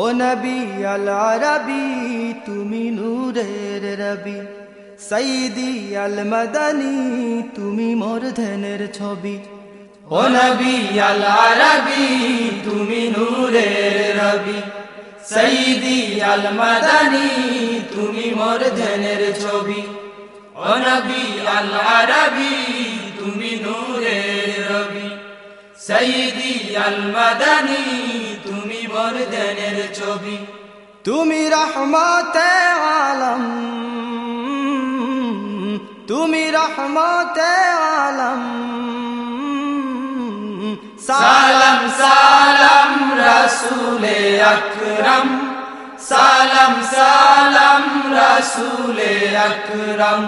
ও নবী আল আরবি, তুমি নূরের রবি। সঈদি আল মদনী, তুমি মোর ধ্যানের ছবি। ও নবী আল আরবি, তুমি নূরের রবি। সঈদি আল মদনী, তুমি মোর ধ্যানের ছবি। ও নবী আল আরবি, তুমি নূরের রবি। সঈদি আল মদনী, তুমি মোর ধ্যানের ছবি তুমি রহমতে আলম, তুমি রহমতে আলম। সালাম সালাম রসুলে আকরম, সালাম সালাম রসুলে আকরম,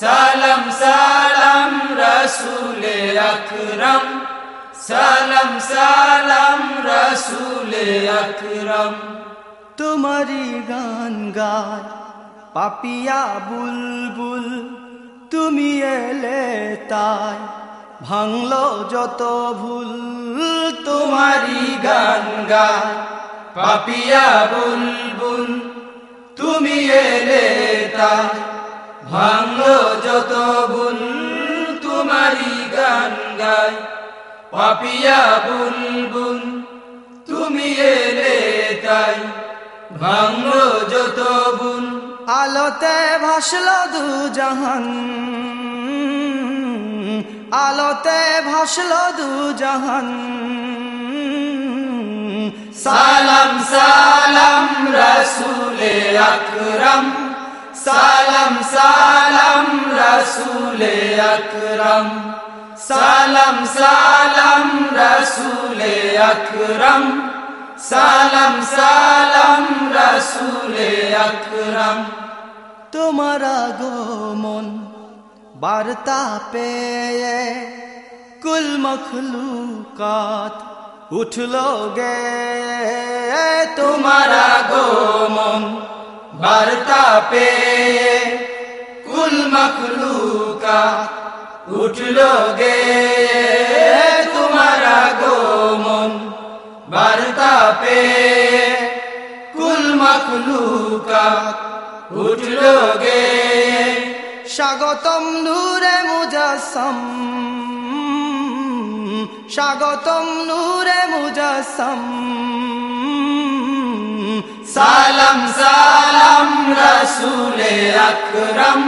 সালাম সালাম রসুলে আকরম, সালাম সালাম রসুলে আকরম। তোমারি গান গায় পাপিয়া বুলবুল তুমি এলে তাই ভাঙলো যত ভুল। তোমারি গান গায় পাপিয়া বুলবুল তুমি এলে তাই ভাঙলো যত বুল তোমারি গান গায় পাপিয়া বুলবুল এলে তাই ভাঙলো যত বুল আলোতে ভাসল দু জাহান। আলোতে ভাসল দু জাহান। সালাম সালাম রসুলে আকরম। সালাম সালাম রসুলে আকরম। সালাম সালাম রসুলে আকরম। সালাম সালাম, রসুলে আকরম। তোমার আগমন বার্তা পেয়ে কুল মখলুকাত উঠল গে। তোমার আগমন বার্তা পেয়ে কুল মখলুকা উঠল গে। তোমার আগমন বার্তা পেয়ে কুল মখলুকা উঠল গে স্বাগতম নূরে মুজাসম। স্বাগতম নূরে মুজাসম। সালাম সালাম রসুলে আকরম।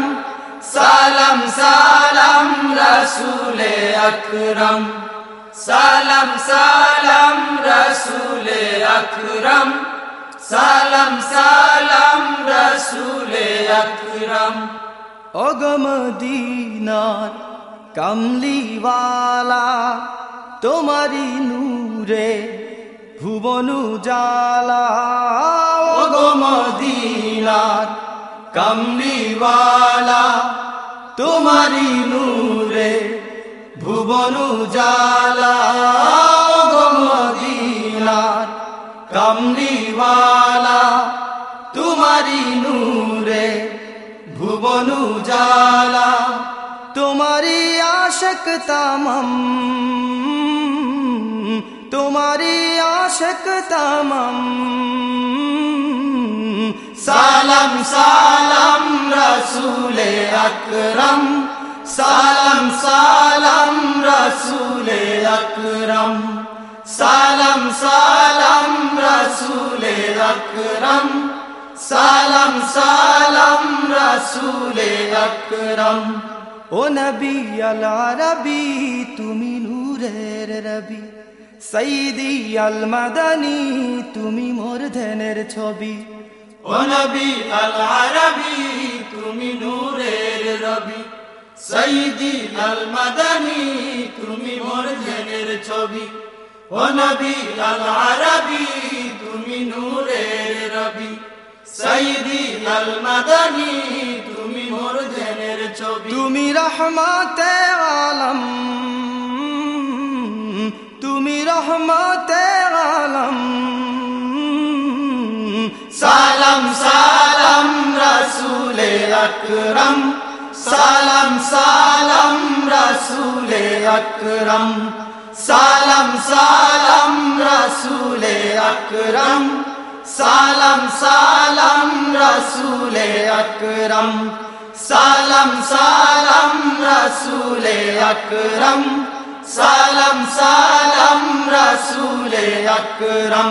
সালাম সালাম রসুলে আকরম। সালাম সালাম, রসুলে আকরম। সালাম সালাম, রসুলে আকরম। অগমদিনার কামলিওয়ালা তোমারি নূরে ভুবনু জালা মদিনার কমলিওয়ালা তোমারি নূরে ভুবনু জালা মদিনার কমলিওয়ালা তোমারি নূরে ভুবনু জালা তোমারি আশক তামম তোমারি আশক তামম। সালাম সালাম, রসুলে আকরম। সালাম সালাম রসুলে আকরম। সালাম সালাম রসুলে আকরম। সালাম সালাম রসুলে আকরম। ও নবী, আল আরবি তুমি নূরের রবি। সঈদি আল মাদানি, তুমি মোর ধ্যানের ছবি। ও নবী, আল সঈদি আল মাদানি তুমি মোর ধ্যানের ছবি। ও নবী আল আরবি তুমি নূরের রবি। সঈদি আল মাদানি তুমি মোর ধ্যানের ছবি। তুমি রহমতে আলম তুমি রহমতে আলম। সালাম সালাম রসুলে আকরম। সালাম সালাম রসুলে আকরম সালাম সালাম রসুলে আকরম সালাম সালাম রসুলে আকরম সালাম সালাম রসুলে আকরম সালাম সালাম রসুলে আকরম